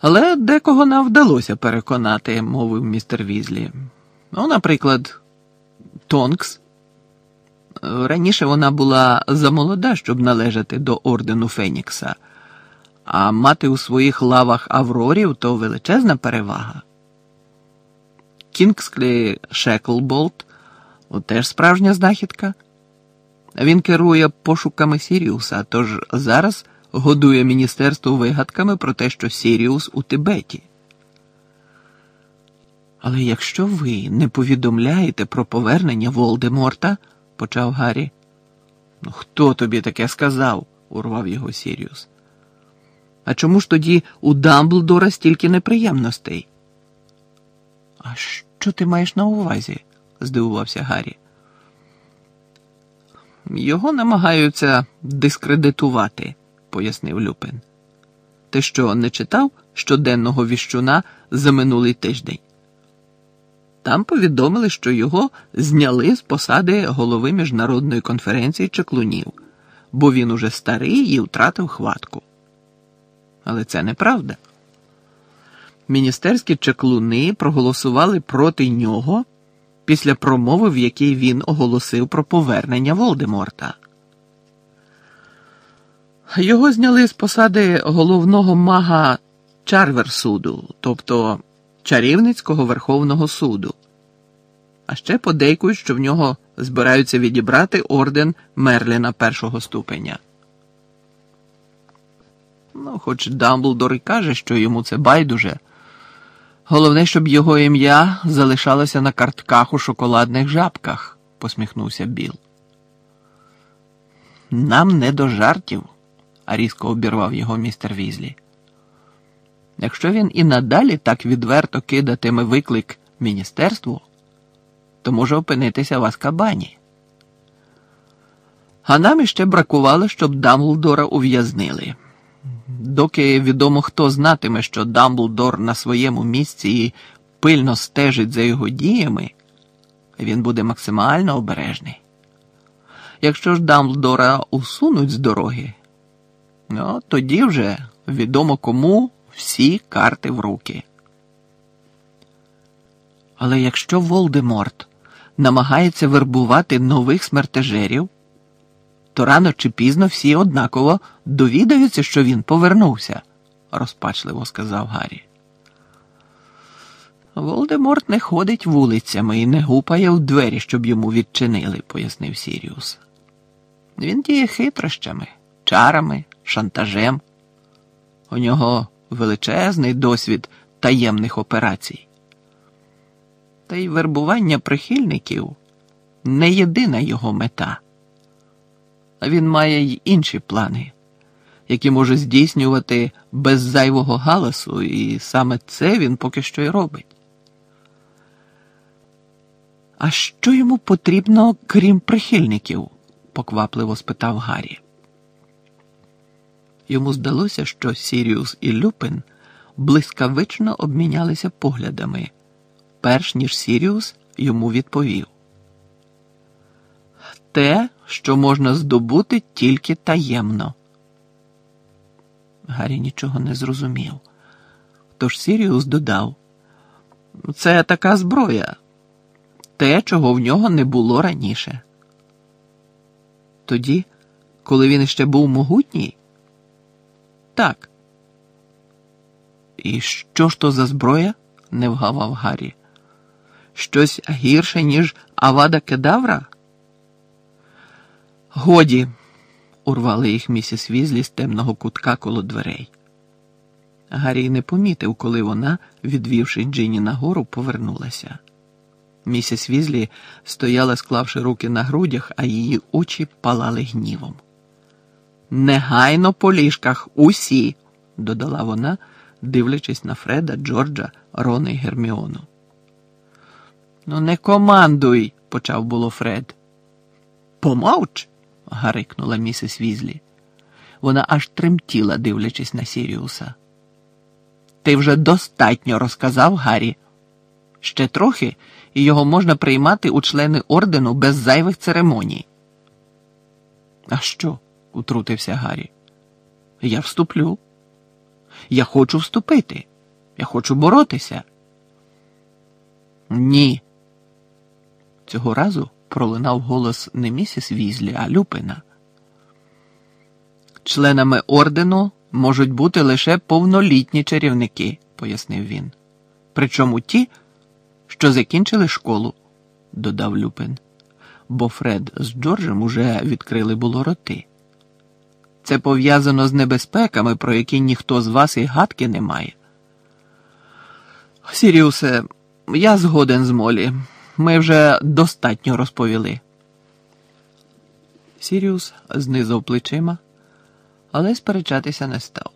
Але декого нам вдалося переконати, мовив містер Візлі. Ну, наприклад, Тонкс. Раніше вона була замолода, щоб належати до ордену Фенікса, а мати у своїх лавах Аврорів то величезна перевага. Кінгсклі Шеклболт теж справжня знахідка. Він керує пошуками Сіріуса, тож зараз годує міністерство вигадками про те, що Сіріус у Тибеті. Але якщо ви не повідомляєте про повернення Волдеморта, почав Гаррі. Ну, хто тобі таке сказав? урвав його Сіріус. А чому ж тоді у Дамблдора стільки неприємностей? А що ти маєш на увазі? здивувався Гаррі. Його намагаються дискредитувати, пояснив Люпин. Ти що не читав щоденного віщуна за минулий тиждень? Там повідомили, що його зняли з посади голови міжнародної конференції чеклунів, бо він уже старий і втратив хватку. Але це неправда. Міністерські чеклуни проголосували проти нього після промови, в якій він оголосив про повернення Волдеморта. Його зняли з посади головного мага Чарверсуду, тобто Чарівницького Верховного суду. А ще подейкують, що в нього збираються відібрати орден Мерліна першого ступеня. Ну, хоч Дамблдор і каже, що йому це байдуже. Головне, щоб його ім'я залишалося на картках у шоколадних жабках, посміхнувся Біл. Нам не до жартів, різко обірвав його містер Візлі. Якщо він і надалі так відверто кидатиме виклик міністерству, то може опинитися в Аскабані. А нам іще бракувало, щоб Дамблдора ув'язнили. Доки відомо хто знатиме, що Дамблдор на своєму місці і пильно стежить за його діями, він буде максимально обережний. Якщо ж Дамблдора усунуть з дороги, ну тоді вже відомо кому всі карти в руки. Але якщо Волдеморт намагається вербувати нових смертежерів, то рано чи пізно всі однаково довідаються, що він повернувся, розпачливо сказав Гаррі. Волдеморт не ходить вулицями і не гупає в двері, щоб йому відчинили, пояснив Сіріус. Він діє хитрощами, чарами, шантажем. У нього величезний досвід таємних операцій. Та й вербування прихильників не єдина його мета. Він має й інші плани, які може здійснювати без зайвого галасу, і саме це він поки що й робить. А що йому потрібно, крім прихильників? поквапливо спитав Гаррі. Йому здалося, що Сіріус і Люпин блискавично обмінялися поглядами, перш ніж Сіріус йому відповів. Те, що можна здобути тільки таємно. Гаррі нічого не зрозумів. Тож Сіріус додав: це така зброя, те, чого в нього не було раніше. Тоді, коли він ще був могутній, так. І що ж то за зброя? не вгавав Гаррі. Щось гірше, ніж Авада Кедавра? Годі, урвали їх місіс Візлі з темного кутка коло дверей. Гаррі не помітив, коли вона, відвівши Джині нагору, повернулася. Місіс Візлі стояла, склавши руки на грудях, а її очі палали гнівом. Негайно по ліжках усі, додала вона, дивлячись на Фреда, Джорджа, Рона і Герміону. Ну, не командуй, почав було Фред. Помовч. гарикнула місіс Візлі. Вона аж тремтіла, дивлячись на Сіріуса. Ти вже достатньо розказав Гаррі. Ще трохи, і його можна приймати у члени ордену без зайвих церемоній. А що? Утрутився Гаррі. Я вступлю. Я хочу вступити. Я хочу боротися. Ні. Цього разу пролунав голос не місіс Візлі, а Люпина. Членами ордену можуть бути лише повнолітні чарівники, пояснив він. Причому ті, що закінчили школу, додав Люпин, бо Фред з Джорджем уже відкрили було роти. Це пов'язано з небезпеками, про які ніхто з вас і гадки не має. Сіріусе, я згоден з Молі. Ми вже достатньо розповіли. Сіріус знизав плечима, але сперечатися не став.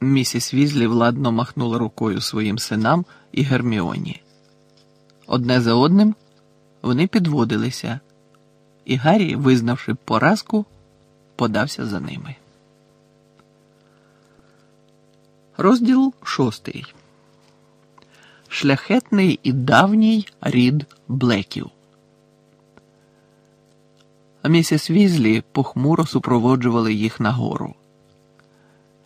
Місіс Візлі владно махнула рукою своїм синам і Герміоні. Одне за одним вони підводилися, і Гаррі, визнавши поразку, подався за ними. Розділ шостий. Шляхетний і давній рід Блеків. Місіс Візлі похмуро супроводжували їх нагору.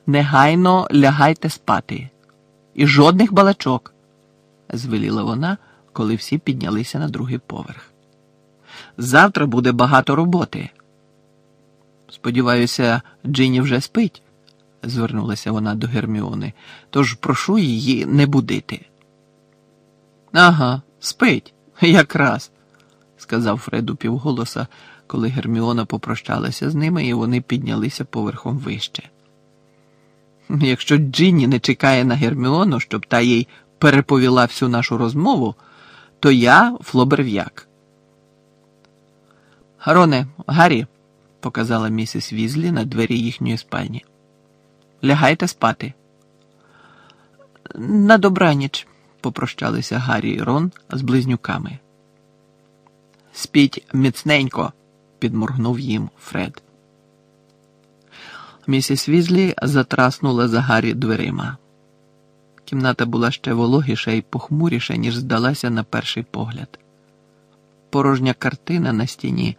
Негайно лягайте спати. І жодних балачок, звеліла вона, коли всі піднялися на другий поверх. Завтра буде багато роботи. Сподіваюся, Джині вже спить, звернулася вона до Герміони, тож прошу її не будити. Ага, спить, якраз, сказав Фреду півголоса, коли Герміона попрощалася з ними, і вони піднялися поверхом вище. Якщо Джинні не чекає на Герміону, щоб та їй переповіла всю нашу розмову, то я флоберв'як. Роне, Гаррі, показала місіс Візлі на двері їхньої спальні. Лягайте спати. На добраніч, попрощалися Гаррі і Рон з близнюками. Спіть міцненько, підморгнув їм Фред. Місіс Візлі затраснула за Гаррі дверима. Кімната була ще вологіша і похмуріша, ніж здалася на перший погляд. Порожня картина на стіні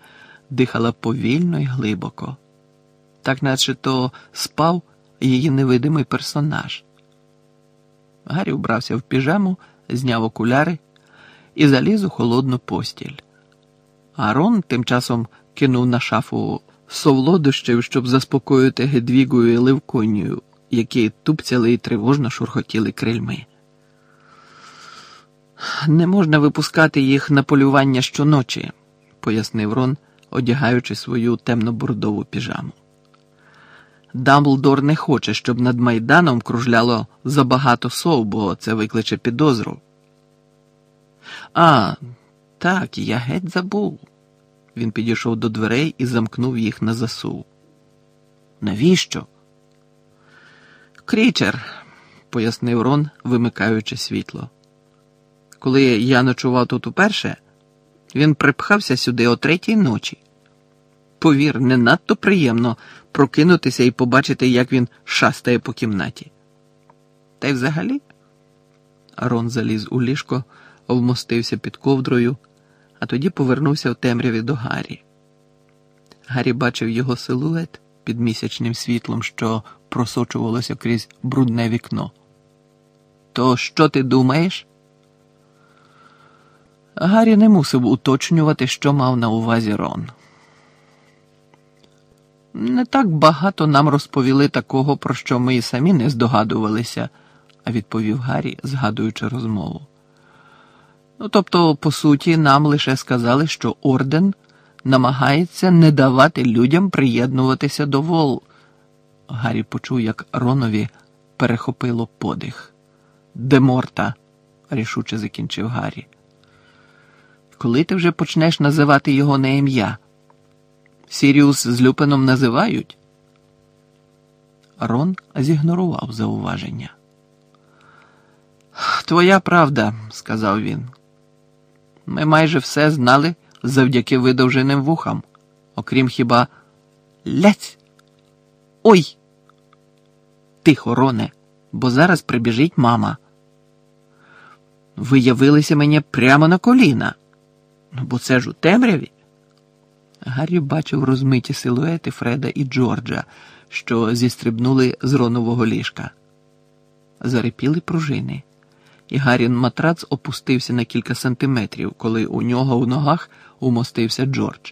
дихала повільно й глибоко, так наче то спав її невидимий персонаж. Гаррі вбрався в піжаму, зняв окуляри і заліз у холодну постіль. Арон тим часом кинув на шафу совлодощів, щоб заспокоїти Гедвігою і Левконію, які тупцяли і тривожно шурхотіли крильми. Не можна випускати їх на полювання щоночі, пояснив Рон, одягаючи свою темно-бордову піжаму. Дамблдор не хоче, щоб над майданом кружляло забагато сов, бо це викличе підозру. А, так, я геть забув. Він підійшов до дверей і замкнув їх на засув. Навіщо? Крічер, пояснив Рон, вимикаючи світло. Коли я ночував тут уперше, він припхався сюди о третій ночі. Повір, не надто приємно прокинутися і побачити, як він шастає по кімнаті. Та й взагалі. Рон заліз у ліжко, вмостився під ковдрою, а тоді повернувся в темряві до Гаррі. Гаррі бачив його силует під місячним світлом, що просочувалося крізь брудне вікно. То що ти думаєш? Гаррі не мусив уточнювати, що мав на увазі Рон. Не так багато нам розповіли такого, про що ми і самі не здогадувалися, відповів Гаррі, згадуючи розмову. Ну, тобто, по суті, нам лише сказали, що орден намагається не давати людям приєднуватися до вол. Гаррі почув, як Ронові перехопило подих. Деморта, рішуче закінчив Гаррі. Коли ти вже почнеш називати його на ім'я? Сіріус з Люпеном називають? Рон зігнорував зауваження. Твоя правда, сказав він. Ми майже все знали завдяки видовженим вухам, окрім хіба Ляць. Ой. Тихо, Роне, бо зараз прибіжить мама. Ви явилися мені прямо на коліна. Ну, бо це ж у темряві. Гаррі бачив розмиті силуети Фреда і Джорджа, що зістрибнули з ронового ліжка. зарипіли пружини, і Гарін матрац опустився на кілька сантиметрів, коли у нього у ногах умостився Джордж.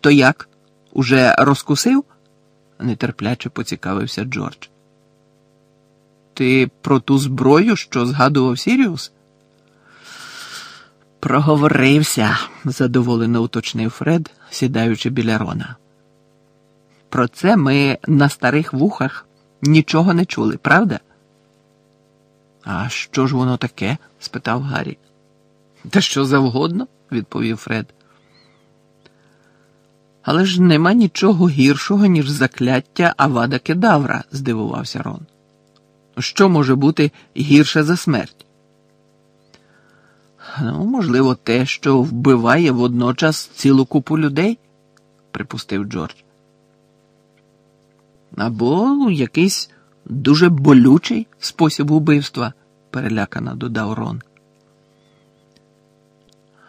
То як? Уже розкусив? нетерпляче поцікавився Джордж. Ти про ту зброю, що згадував Сіріус? Проговорився, задоволено уточнив Фред, сідаючи біля Рона. Про це ми на старих вухах нічого не чули, правда? А що ж воно таке? спитав Гаррі. Та що завгодно, відповів Фред. Але ж нема нічого гіршого, ніж закляття Авада Кедавра, здивувався Рон. Що може бути гірше за смерть? Ну, можливо, те, що вбиває водночас цілу купу людей, припустив Джордж. Або якийсь дуже болючий спосіб убивства, перелякано додав Рон.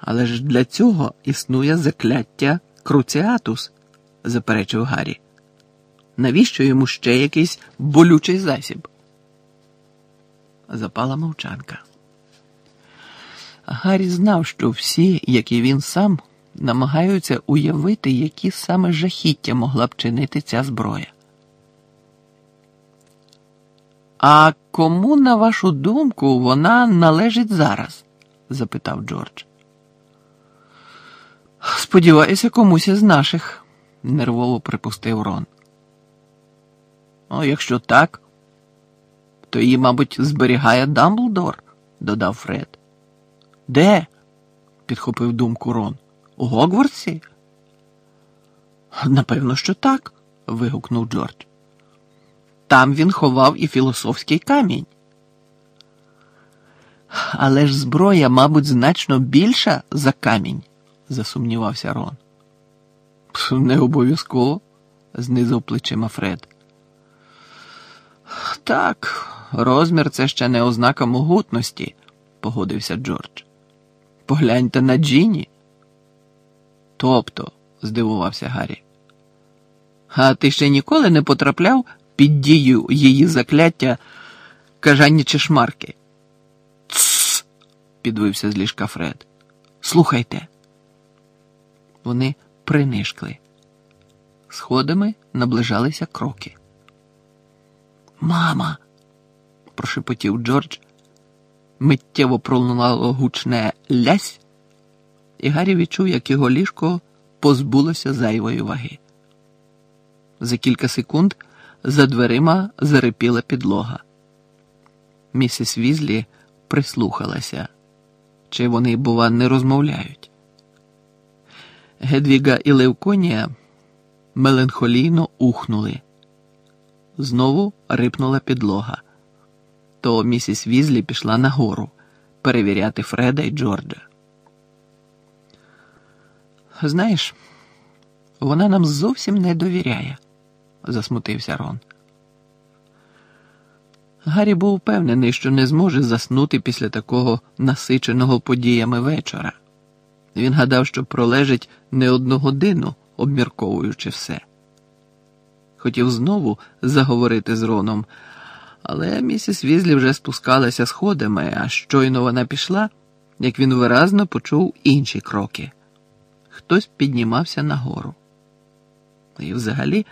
Але ж для цього існує закляття Круціатус, заперечив Гаррі. Навіщо йому ще якийсь болючий засіб? Запала мовчанка. Гаррі знав, що всі, як і він сам, намагаються уявити, які саме жахіття могла б чинити ця зброя. А кому, на вашу думку, вона належить зараз? запитав Джордж. Сподіваюся, комусь із наших, нервово припустив Рон. О, якщо так, то її, мабуть, зберігає Дамблдор, додав Фред. Де? підхопив думку Рон. У Гогвартсі? Напевно, що так, вигукнув Джордж. Там він ховав і філософський камінь. Але ж зброя, мабуть, значно більша за камінь, засумнівався Рон. Не обов'язково, знизав плечима Фред. Так, розмір це ще не ознака могутності, погодився Джордж. Погляньте на Джіні. Тобто, здивувався Гаррі. А ти ще ніколи не потрапляв під дію її закляття кажані чешмарки? Тсс, підвився з ліжка Фред. Слухайте. Вони принишкли. Сходами наближалися кроки. Мама, прошепотів Джордж. Миттєво пролунало гучне лясь, і Гаррі відчув, як його ліжко позбулося зайвої ваги. За кілька секунд за дверима зарипіла підлога. Місіс Візлі прислухалася, чи вони, бува, не розмовляють. Гедвіга і Левконія меланхолійно ухнули. Знову рипнула підлога. То місіс Візлі пішла нагору перевіряти Фреда і Джорджа. Знаєш, вона нам зовсім не довіряє, засмутився Рон. Гаррі був впевнений, що не зможе заснути після такого насиченого подіями вечора. Він гадав, що пролежить не одну годину, обмірковуючи все. Хотів знову заговорити з Роном, але місіс Візлі вже спускалася сходами, а щойно вона пішла, як він виразно почув інші кроки. Хтось піднімався нагору. І взагалі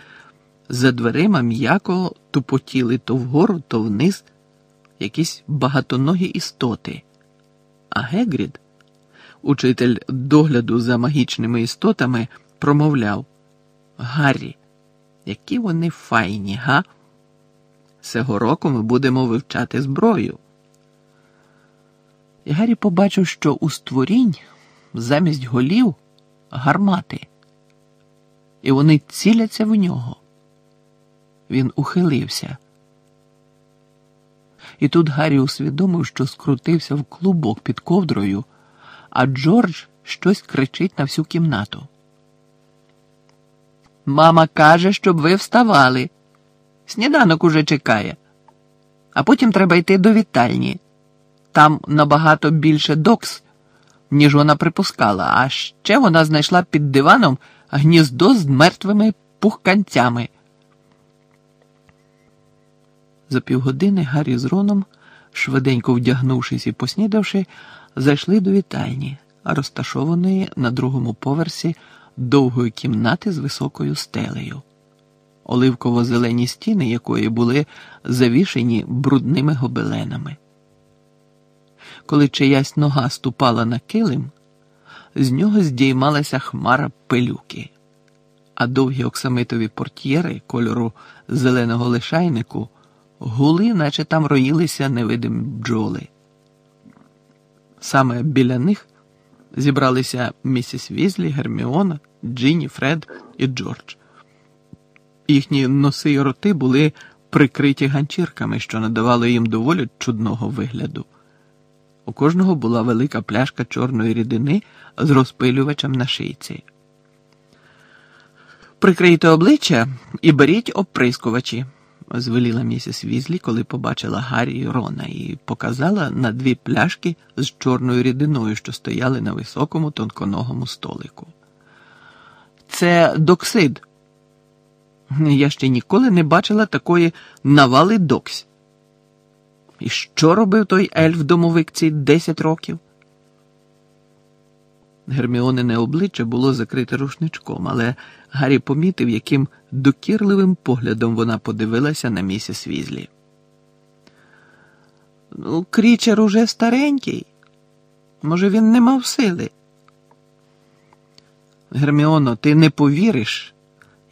за дверима м'яко тупотіли то вгору, то вниз якісь багатоногі істоти. А Гегрід, учитель догляду за магічними істотами, промовляв Гаррі, які вони файні, га? Сего року ми будемо вивчати зброю. І Гаррі побачив, що у створінь замість голів гармати, і вони ціляться в нього. Він ухилився. І тут Гаррі усвідомив, що скрутився в клубок під ковдрою, а Джордж щось кричить на всю кімнату. Мама каже, щоб ви вставали. Сніданок уже чекає, а потім треба йти до вітальні. Там набагато більше докс, ніж вона припускала, а ще вона знайшла під диваном гніздо з мертвими пухканцями. За півгодини Гаррі з Роном, швиденько вдягнувшись і поснідавши, зайшли до вітальні, розташованої на другому поверсі довгої кімнати з високою стелею, оливково-зелені стіни якої були завішені брудними гобеленами. Коли чиясь нога ступала на килим, з нього здіймалася хмара пилюки, а довгі оксамитові портьєри кольору зеленого лишайнику гули, наче там роїлися невидимі бджоли. Саме біля них зібралися місіс Візлі, Герміона, Джині, Фред і Джордж. Їхні носи й роти були прикриті ганчірками, що надавали їм доволі чудного вигляду. У кожного була велика пляшка чорної рідини з розпилювачем на шийці. Прикрийте обличчя і беріть оприскувачі, звеліла місіс Візлі, коли побачила Гаррі і Рона, і показала на дві пляшки з чорною рідиною, що стояли на високому тонконогому столику. Це доксид. Я ще ніколи не бачила такої навали доксь. І що робив той ельф домовик ці десять років? Герміонине обличчя було закрите рушничком, але Гаррі помітив, яким докірливим поглядом вона подивилася на місіс Візлі. Ну, крічер уже старенький. Може, він не мав сили. Герміоно, ти не повіриш,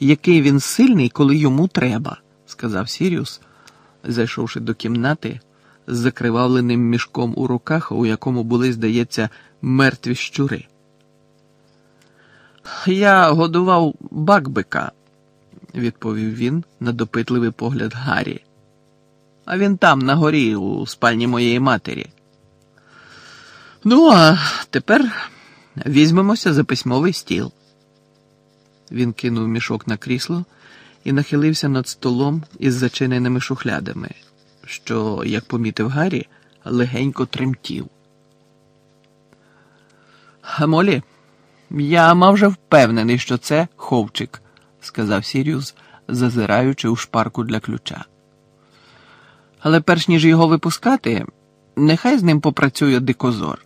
який він сильний, коли йому треба, сказав Сіріус, зайшовши до кімнати з закривавленим мішком у руках, у якому були, здається, мертві щури. Я годував бакбика, відповів він на допитливий погляд Гаррі. А він там, на горі, у спальні моєї матері. Ну, а тепер візьмемося за письмовий стіл. Він кинув мішок на крісло і нахилився над столом із зачиненими шухлядами, що, як помітив Гаррі, легенько тремтів. Молі, я мав вже впевнений, що це ховчик, сказав Сіріус, зазираючи у шпарку для ключа. Але перш ніж його випускати, нехай з ним попрацює дикозор.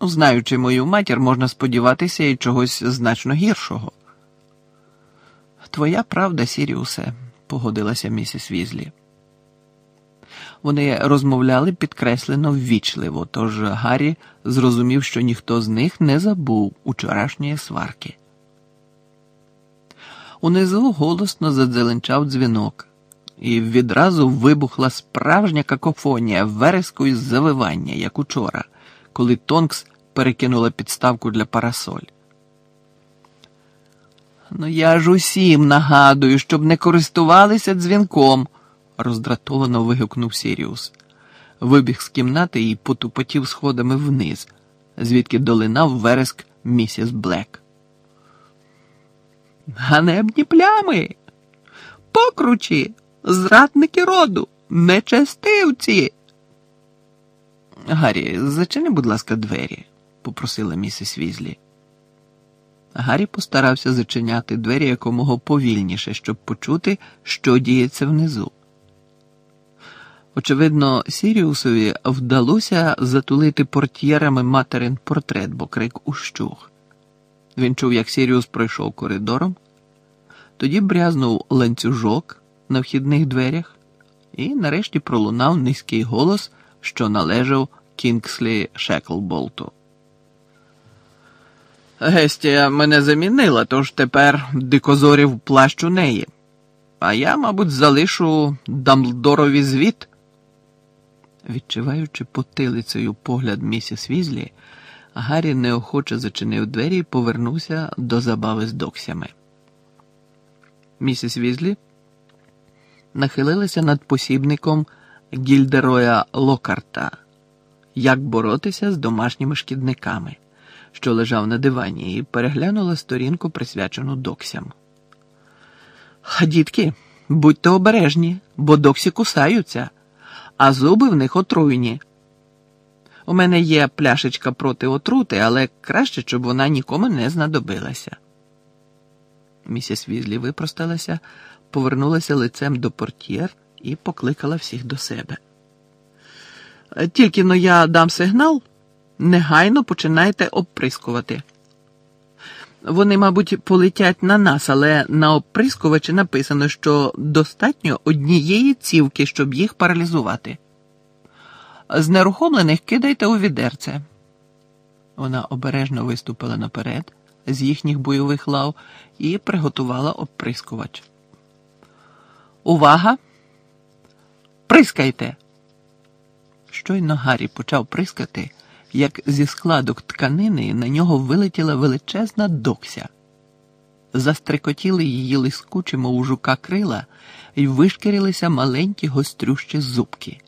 Знаючи мою матір, можна сподіватися і чогось значно гіршого. Твоя правда, Сіріусе, погодилася місіс Візлі. Вони розмовляли підкреслено ввічливо, тож Гаррі зрозумів, що ніхто з них не забув учорашньої сварки. Унизу голосно задзеленчав дзвінок, і відразу вибухла справжня какофонія вереску і завивання, як учора, коли Тонкс перекинула підставку для парасоль. Ну я ж усім нагадую, щоб не користувалися дзвінком роздратовано вигукнув Сіріус. Вибіг з кімнати і потупотів сходами вниз, звідки долинав вереск місіс Блек. Ганебні плями, покручі, зрадники роду, нечестивці. Гаррі, зачини, будь ласка, двері, попросила місіс Візлі. Гаррі постарався зачиняти двері якомога повільніше, щоб почути, що діється внизу. Очевидно, Сіріусові вдалося затулити портьєрами материн портрет, бо крик ущух. Він чув, як Сіріус пройшов коридором, тоді брязнув ланцюжок на вхідних дверях, і нарешті пролунав низький голос, що належав Кінгслі Шеклболту. Гестія мене замінила, тож тепер дикозорів плащ у неї. А я, мабуть, залишу Дамблдорові звіт. Відчуваючи потилицею погляд місіс Візлі, Гаррі неохоче зачинив двері і повернувся до забави з доксями. Місіс Візлі нахилилася над посібником Гільдероя Локарта, як боротися з домашніми шкідниками, що лежав на дивані, і переглянула сторінку, присвячену доксям. Дітки, будьте обережні, бо доксі кусаються а зуби в них отруйні. У мене є пляшечка проти отрути, але краще, щоб вона нікому не знадобилася. Місіс Візлі випросталася, повернулася лицем до портьєр і покликала всіх до себе. Тільки но я дам сигнал, негайно починайте обприскувати. Вони, мабуть, полетять на нас, але на оприскувачі написано, що достатньо однієї цівки, щоб їх паралізувати. Знерухомлених кидайте у відерце. Вона обережно виступила наперед з їхніх бойових лав і приготувала оприскувач. Увага! Прискайте! Щойно Гаррі почав прискати, як зі складок тканини на нього вилетіла величезна докся. Застрикотіли її лискучі, мов жука крила, і вишкірилися маленькі гострющі зубки.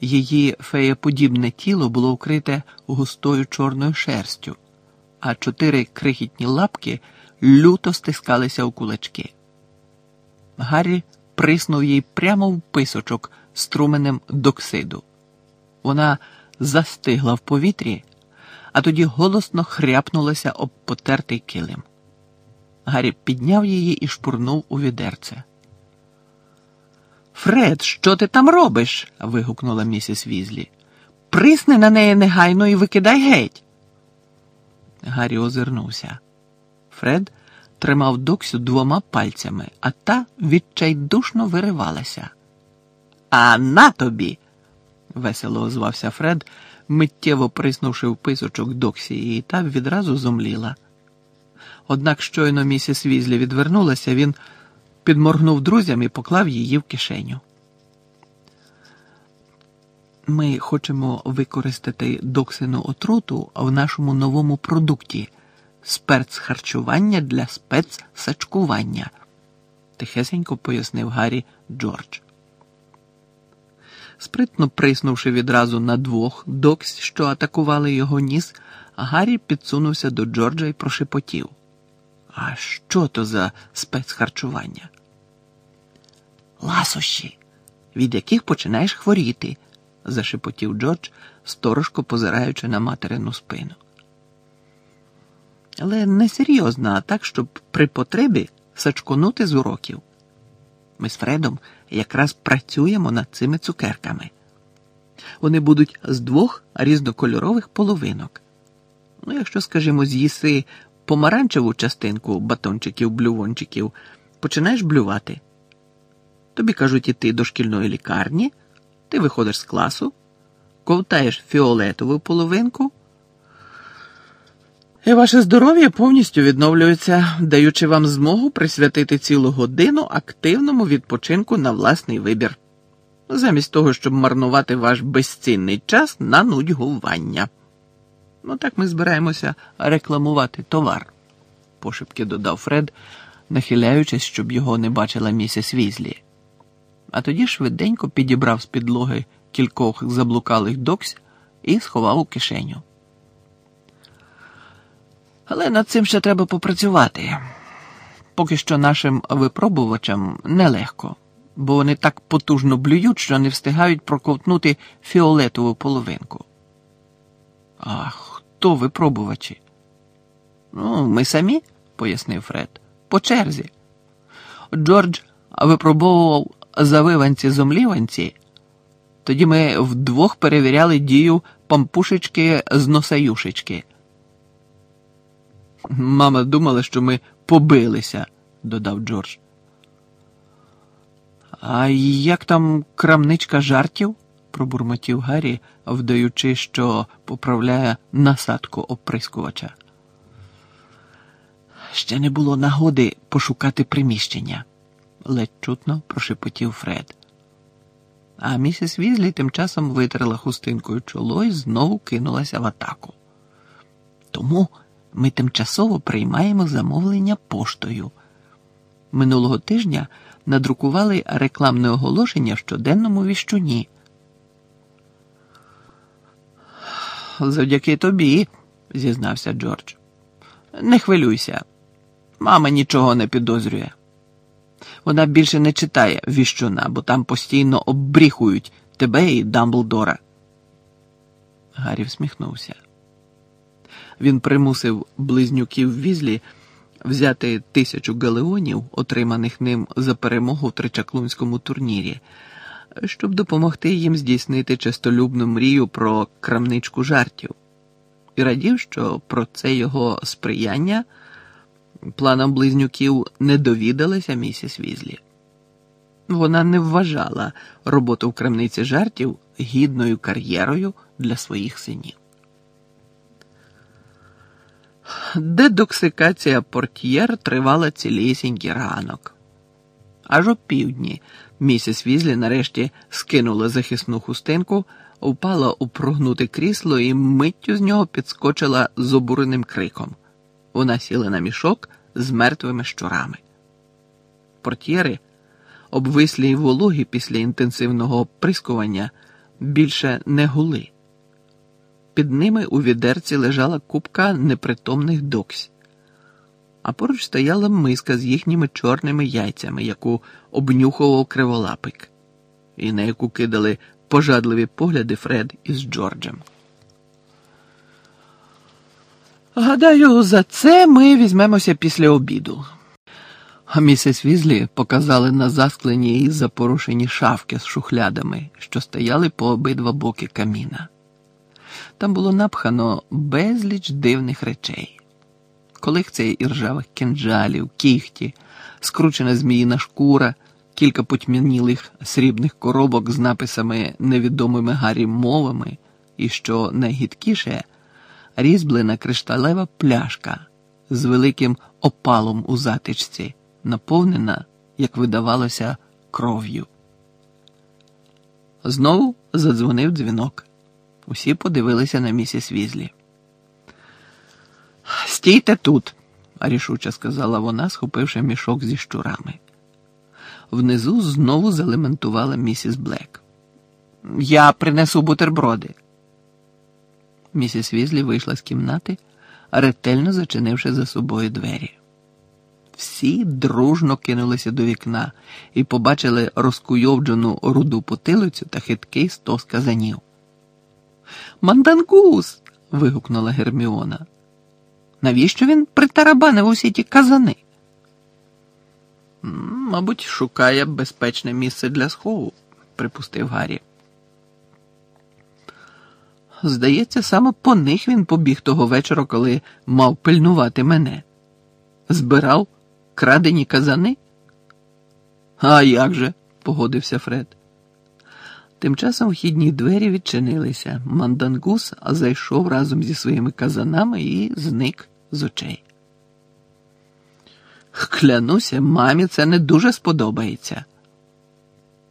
Її феєподібне тіло було вкрите густою чорною шерстю, а чотири крихітні лапки люто стискалися у кулачки. Гаррі приснув їй прямо в писочок струменем доксиду. Вона застигла в повітрі, а тоді голосно хряпнулася об потертий килим. Гаррі підняв її і шпурнув у відерце. Фред, що ти там робиш? вигукнула місіс Візлі. Присни на неї негайно і викидай геть. Гаррі озирнувся. Фред тримав доксю двома пальцями, а та відчайдушно виривалася. А на тобі. Весело озвався Фред, миттєво приснувши в писочок доксі, і та відразу зомліла. Однак щойно місіс Візлі відвернулася, він підморгнув друзям і поклав її в кишеню. Ми хочемо використати доксину отруту в нашому новому продукті спецхарчування для спецсачкування, тихесенько пояснив Гаррі Джордж. Спритно приснувши відразу на двох докс, що атакували його ніс, Гаррі підсунувся до Джорджа і прошепотів. А що то за спецхарчування? Ласощі, від яких починаєш хворіти, зашепотів Джордж, сторожко позираючи на материну спину. Але не серйозно, а так, щоб при потребі сачконути з уроків. Ми з Фредом якраз працюємо над цими цукерками. Вони будуть з двох різнокольорових половинок. Ну, якщо, скажімо, з'їси помаранчеву частинку батончиків, блювончиків, починаєш блювати. Тобі кажуть іти до шкільної лікарні, ти виходиш з класу, ковтаєш фіолетову половинку. І ваше здоров'я повністю відновлюється, даючи вам змогу присвятити цілу годину активному відпочинку на власний вибір, замість того, щоб марнувати ваш безцінний час на нудьгування. Ну так ми збираємося рекламувати товар, пошепки додав Фред, нахиляючись, щоб його не бачила місіс Візлі. А тоді швиденько підібрав з підлоги кількох заблукалих доксь і сховав у кишеню. Але над цим ще треба попрацювати. Поки що нашим випробувачам нелегко, бо вони так потужно блюють, що не встигають проковтнути фіолетову половинку. А хто випробувачі? Ну, ми самі, пояснив Фред, по черзі. Джордж випробовував завиванці зомліванці. Тоді ми вдвох перевіряли дію пампушечки з носаюшечки. Мама думала, що ми побилися, додав Джордж. А як там крамничка жартів? пробурмотів Гаррі, вдаючи, що поправляє насадку оприскувача. Ще не було нагоди пошукати приміщення, ледь чутно прошепотів Фред. А місіс Візлі тим часом витерла хустинкою чоло і знову кинулася в атаку. Тому ми тимчасово приймаємо замовлення поштою. Минулого тижня надрукували рекламне оголошення в щоденному віщуні. Завдяки тобі, зізнався Джордж. Не хвилюйся, мама нічого не підозрює. Вона більше не читає віщуна, бо там постійно оббріхують тебе і Дамблдора. Гаррі всміхнувся. Він примусив близнюків візлі взяти тисячу галеонів, отриманих ним за перемогу в тричаклунському турнірі, щоб допомогти їм здійснити честолюбну мрію про крамничку жартів, і радів, що про це його сприяння планам близнюків не довідалася місіс Візлі. Вона не вважала роботу в крамниці жартів гідною кар'єрою для своїх синів. Дедоксикація портьєр тривала цілісінький ранок. Аж о півдні місіс Візлі нарешті скинула захисну хустинку, впала у прогнуте крісло і миттю з нього підскочила з обуреним криком. Вона сіла на мішок з мертвими щурами. Портьєри, обвислі й вологі після інтенсивного оприскування, більше не гули. Під ними у відерці лежала купка непритомних доксь, а поруч стояла миска з їхніми чорними яйцями, яку обнюхував криволапик, і на яку кидали пожадливі погляди Фред із Джорджем. Гадаю, за це ми візьмемося після обіду. А Місіс Візлі показали на засклені і запорушені шафки з шухлядами, що стояли по обидва боки каміна. Там було напхано безліч дивних речей, колекція іржавих кинджалів, кіхті, скручена зміїна шкура, кілька потьмянілих срібних коробок з написами невідомими Гаррі мовами, і, що найгідкіше, різьблена кришталева пляшка з великим опалом у затичці, наповнена, як видавалося, кров'ю. Знову задзвонив дзвінок. Усі подивилися на місіс Візлі. Стійте тут, рішуче сказала вона, схопивши мішок зі щурами. Внизу знову залементувала місіс Блек. Я принесу бутерброди. Місіс Візлі вийшла з кімнати, ретельно зачинивши за собою двері. Всі дружно кинулися до вікна і побачили розкуйовджену руду потилицю та хиткий стос казанів. Мандангус. вигукнула Герміона. Навіщо він притарабанив усі ті казани? Мабуть, шукає безпечне місце для схову, припустив Гаррі. Здається, саме по них він побіг того вечора, коли мав пильнувати мене. Збирав крадені казани? А як же? погодився Фред. Тим часом вхідні двері відчинилися. Мандангус зайшов разом зі своїми казанами і зник з очей. Клянуся, мамі це не дуже сподобається.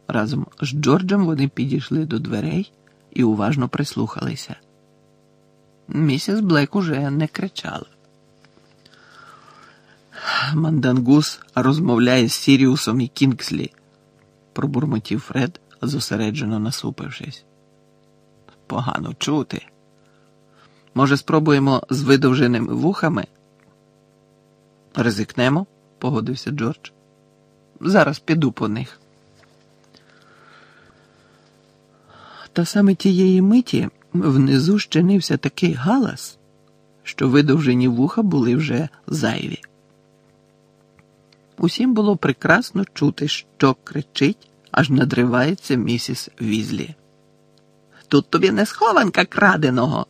Разом з Джорджем вони підійшли до дверей і уважно прислухалися. Місіс Блек уже не кричала. Мандангус розмовляє з Сіріусом і Кінгслі, пробурмотів Фред зосереджено насупившись. Погано чути. Може, спробуємо з видовженими вухами? Ризикнемо, погодився Джордж. Зараз піду по них. Та саме тієї миті внизу щинився такий галас, що видовжені вуха були вже зайві. Усім було прекрасно чути, що кричить аж надривається місіс Візлі. Тут тобі не схованка краденого.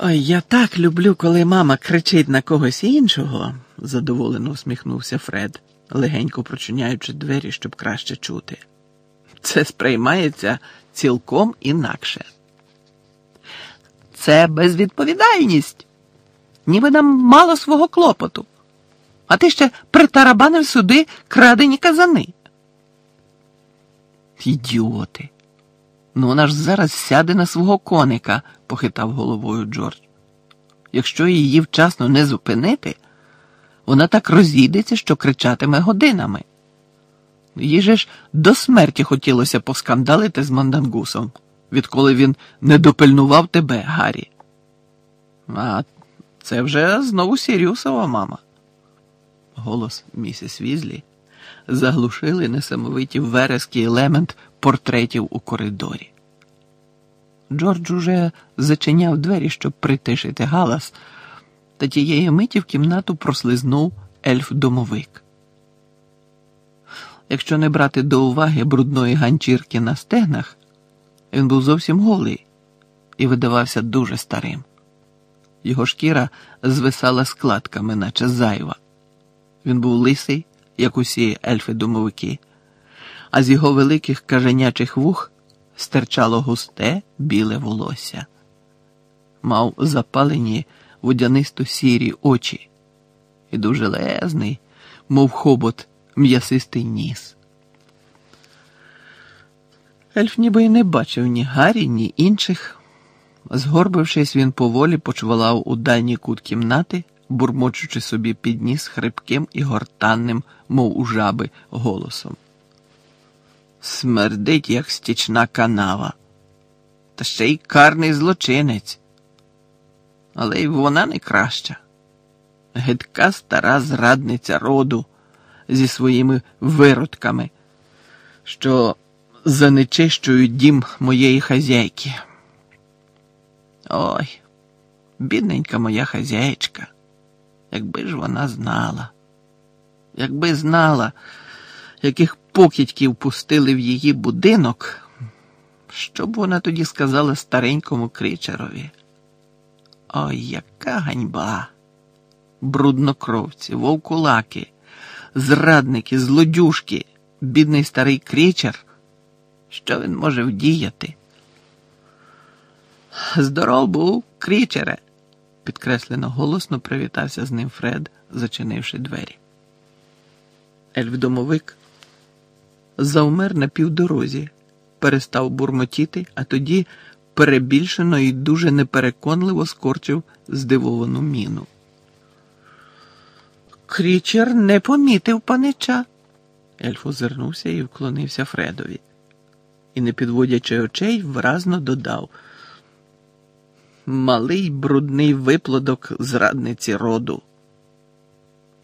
Ой, я так люблю, коли мама кричить на когось іншого, задоволено усміхнувся Фред, легенько прочиняючи двері, щоб краще чути. Це сприймається цілком інакше. Це безвідповідальність, ніби нам мало свого клопоту а ти ще притарабанив сюди крадені казани. Ідіоти. Ну вона ж зараз сяде на свого коника, похитав головою Джордж. Якщо її вчасно не зупинити, вона так розійдеться, що кричатиме годинами. Їй же ж до смерті хотілося поскандалити з мандангусом, відколи він не допильнував тебе, Гаррі. А це вже знову Сіріусова мама голос місіс Візлі, заглушили несамовиті верески елемент портретів у коридорі. Джордж уже зачиняв двері, щоб притишити галас, Та тієї миті в кімнату прослизнув ельф-домовик. Якщо не брати до уваги брудної ганчірки на стегнах, він був зовсім голий і видавався дуже старим. Його шкіра звисала складками, наче зайва. Він був лисий, як усі ельфи-домовики, а з його великих каженячих вух стирчало густе біле волосся. Мав запалені водянисто сірі очі і дуже лезний, мов хобот, м'ясистий ніс. Ельф ніби й не бачив ні Гаррі, ні інших. Згорбившись, він поволі почвалав у дальній кут кімнати, бурмочучи собі під ніс хрипким і гортанним, мов у жаби, голосом. Смердить, як стічна канава, та ще й карний злочинець. Але й вона не краща. Гидка стара зрадниця роду зі своїми виродками, що занечищують дім моєї хазяйки. Ой, бідненька моя хазяєчка, якби ж вона знала, якби знала, яких покидьків пустили в її будинок, що б вона тоді сказала старенькому кричерові? Ой, яка ганьба! Бруднокровці, вовкулаки, зрадники, злодюшки, бідний старий кричер. Що він може вдіяти? Здоров був, крічере, підкреслено голосно привітався з ним Фред, зачинивши двері. Ельф-домовик завмер на півдорозі, перестав бурмотіти, а тоді перебільшено і дуже непереконливо скорчив здивовану міну. Крічер не помітив панича. Ельф озирнувся і вклонився Фредові. І, не підводячи очей, вразно додав малий брудний виплодок зрадниці роду.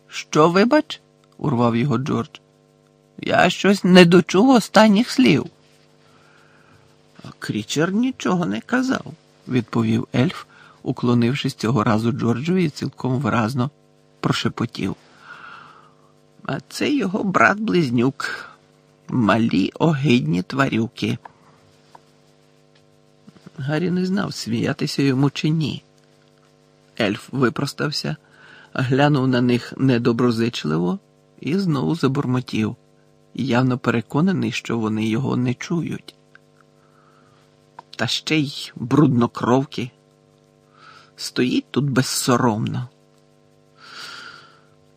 Що, вибач? урвав його Джордж. Я щось не дочув останніх слів. Крічер нічого не казав, відповів ельф, уклонившись цього разу Джорджові і цілком виразно прошепотів. А це його брат близнюк, малі огидні тварюки. Гаррі не знав, сміятися йому чи ні. Ельф випростався, глянув на них недоброзичливо і знову забурмотів, явно переконаний, що вони його не чують. Та ще й бруднокровки. Стоїть тут безсоромно.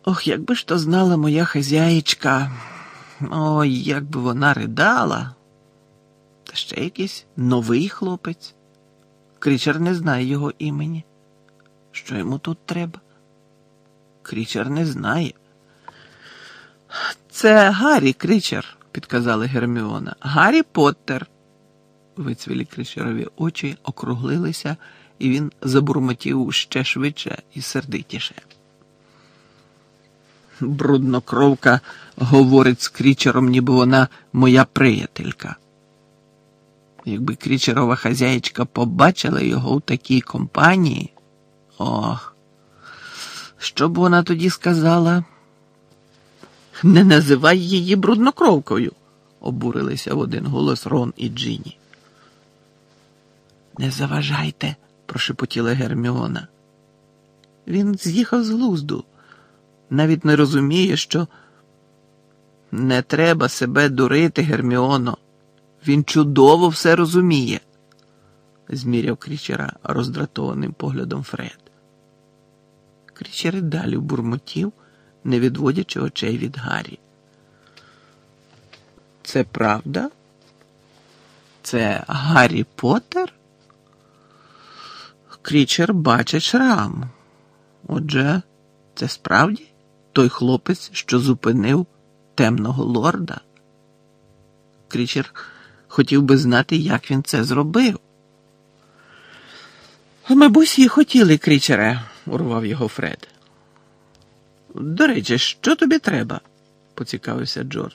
Ох, якби ж то знала моя хазяєчка, ой, як би вона ридала. Та ще якийсь новий хлопець. Крічер не знає його імені. Що йому тут треба? Крічер не знає. Це Гаррі Крічер, підказала Герміона. Гаррі Поттер. Вицвілі кричерові очі округлилися, і він забурмотів ще швидше і сердитіше. Бруднокровка говорить з крічером, ніби вона моя приятелька. Якби крічерова хазяєчка побачила його в такій компанії, ох, що б вона тоді сказала? Не називай її бруднокровкою, обурилися в один голос Рон і Джині. Не заважайте, прошепотіла Герміона. Він з'їхав з глузду, навіть не розуміє, що не треба себе дурити, Герміоно. Він чудово все розуміє, зміряв крічера роздратованим поглядом Фред. Крічер далі бурмотів, не відводячи очей від Гаррі. Це правда? Це Гаррі Поттер? Крічер бачить шрам. Отже, це справді той хлопець, що зупинив темного лорда. Крічер хотів би знати, як він це зробив. Ми б усі хотіли, крічере, урвав його Фред. До речі, що тобі треба? поцікавився Джордж.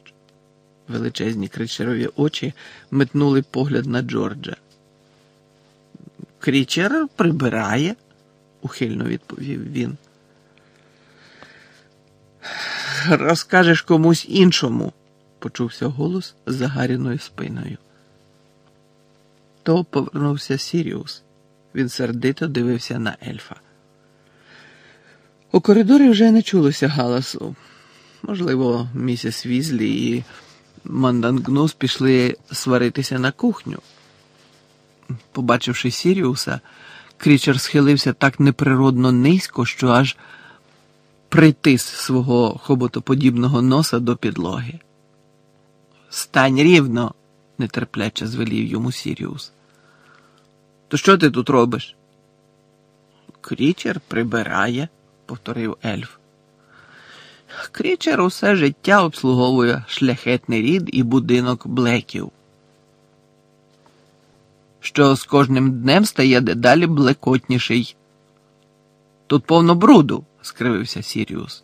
Величезні кричерові очі метнули погляд на Джорджа. Крічер прибирає, ухильно відповів він. Розкажеш комусь іншому, почувся голос за Гаріною спиною. То повернувся Сіріус. Він сердито дивився на ельфа. У коридорі вже не чулося галасу. Можливо, місіс Візлі і Мандангнус пішли сваритися на кухню. Побачивши Сіріуса, крічер схилився так неприродно низько, що аж притис свого хоботоподібного носа до підлоги. Стань рівно, нетерпляче звелів йому Сіріус. То що ти тут робиш? Крічер прибирає, повторив ельф. Крічер усе життя обслуговує шляхетний рід і будинок блеків, що з кожним днем стає дедалі блекотніший. Тут повно бруду, скривився Сіріус.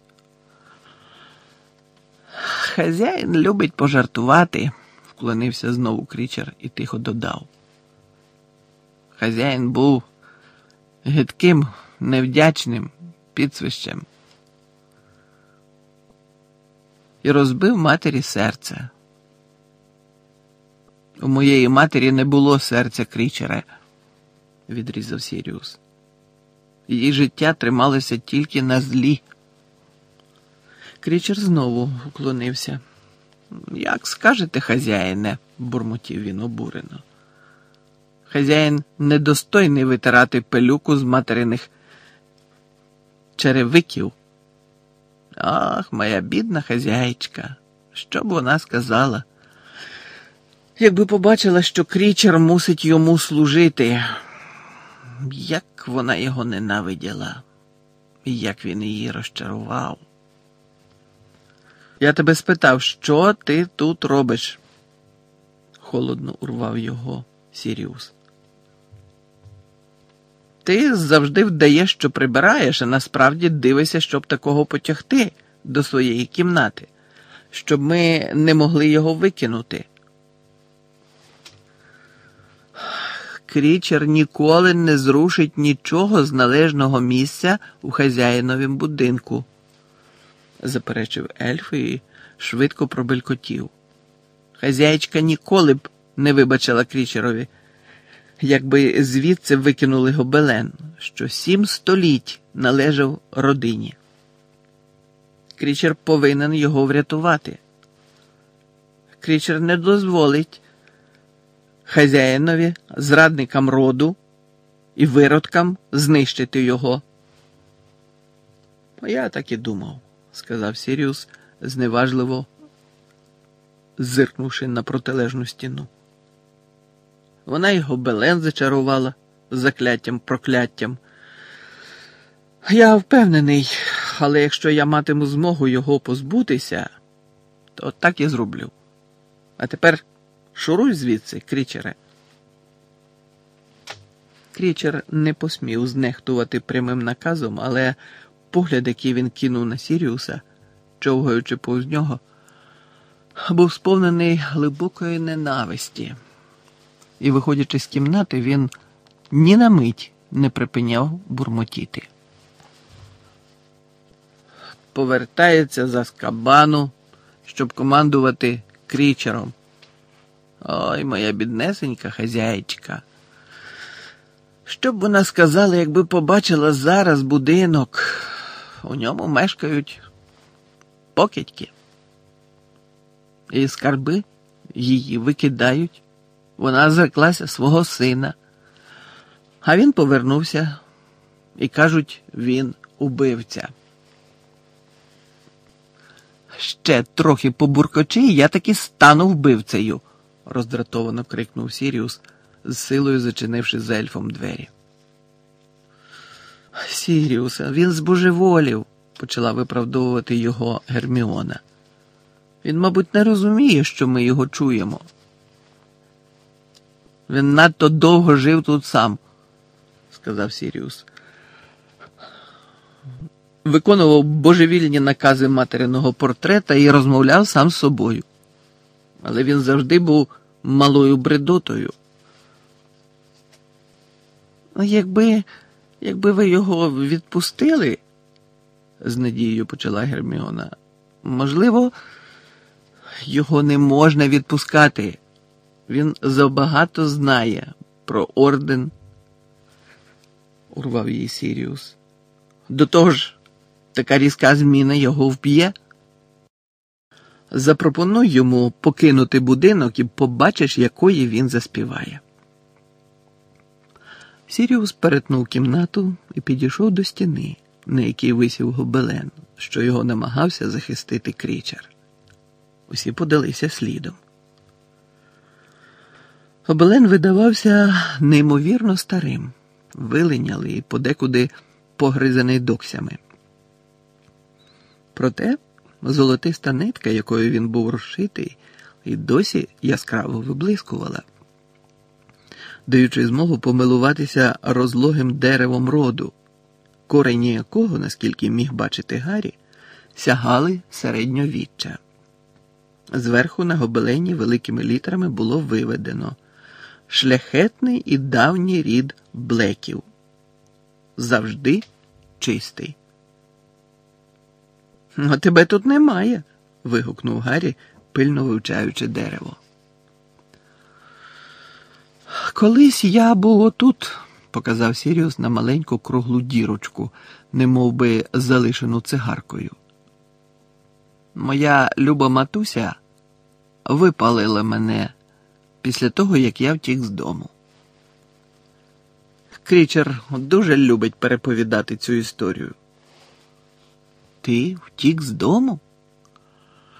Хазяїн любить пожартувати, вклонився знову крічер і тихо додав. Хазяїн був гидким, невдячним підсвищем і розбив матері серце. У моєї матері не було серця крічера, відрізав Сіріус. Її життя трималося тільки на злі. Крічер знову уклонився. Як скажете, хазяїне, бурмотів він обурено. Хазяїн недостойний витирати пилюку з материних черевиків. Ах, моя бідна хазяїчка, що б вона сказала? Якби побачила, що крічер мусить йому служити, як вона його ненавиділа, і як він її розчарував. Я тебе спитав, що ти тут робиш? холодно урвав його Сіріус. Ти завжди вдаєш, що прибираєш, а насправді дивишся, щоб такого потягти до своєї кімнати, щоб ми не могли його викинути. Крічер ніколи не зрушить нічого з належного місця у хазяїновім будинку, заперечив ельф і швидко пробелькотів. Хазяїчка ніколи б не вибачила крічерові якби звідси викинули гобелен, що сім століть належав родині. Крічер повинен його врятувати. Крічер не дозволить хазяїнові, зрадникам роду і виродкам знищити його. Я так і думав, сказав Сіріус, зневажливо зиркнувши на протилежну стіну. Вона його белен зачарувала закляттям прокляттям. Я впевнений, але якщо я матиму змогу його позбутися, то так і зроблю. А тепер шуруй звідси, крічере. Крічер не посмів знехтувати прямим наказом, але погляд, який він кинув на Сіріуса, човгаючи повз нього, був сповнений глибокої ненависті і, виходячи з кімнати, він ні на мить не припиняв бурмотіти. Повертається за скабану, щоб командувати крічером. Ой, моя біднесенька хазяєчка. Що б вона сказала, якби побачила зараз будинок? У ньому мешкають покидьки. І скарби її викидають. Вона зреклася свого сина, а він повернувся і кажуть, він убивця. Ще трохи побуркочи, і я таки стану вбивцею, роздратовано крикнув Сіріус, з силою зачинивши з ельфом двері. Сіріуса, він збожеволів, почала виправдовувати його Герміона. Він, мабуть, не розуміє, що ми його чуємо. Він надто довго жив тут сам, сказав Сіріус. Виконував божевільні накази материного портрета і розмовляв сам з собою. Але він завжди був малою бредотою. Якби Якби ви його відпустили, з надією почала Герміона, можливо, його не можна відпускати. Він забагато знає про орден, урвав її Сіріус. До того ж, така різка зміна його вб'є. Запропонуй йому покинути будинок і побачиш, якої він заспіває. Сіріус перетнув кімнату і підійшов до стіни, на якій висів гобелен, що його намагався захистити крічер. Усі подалися слідом. Гобелен видавався неймовірно старим, вилинялий подекуди погризаний доксями. Проте золотиста нитка, якою він був розшитий, і досі яскраво виблискувала, даючи змогу помилуватися розлогим деревом роду, корені якого, наскільки міг бачити Гаррі, сягали середньовіччя. Зверху на гобелені великими літерами було виведено шляхетний і давній рід блеків. Завжди чистий. А тебе тут немає. вигукнув Гаррі, пильно вивчаючи дерево. Колись я був отут, показав Сіріус на маленьку круглу дірочку, немов би залишену цигаркою. Моя люба матуся випалила мене після того, як я втік з дому. Крічер дуже любить переповідати цю історію. Ти втік з дому?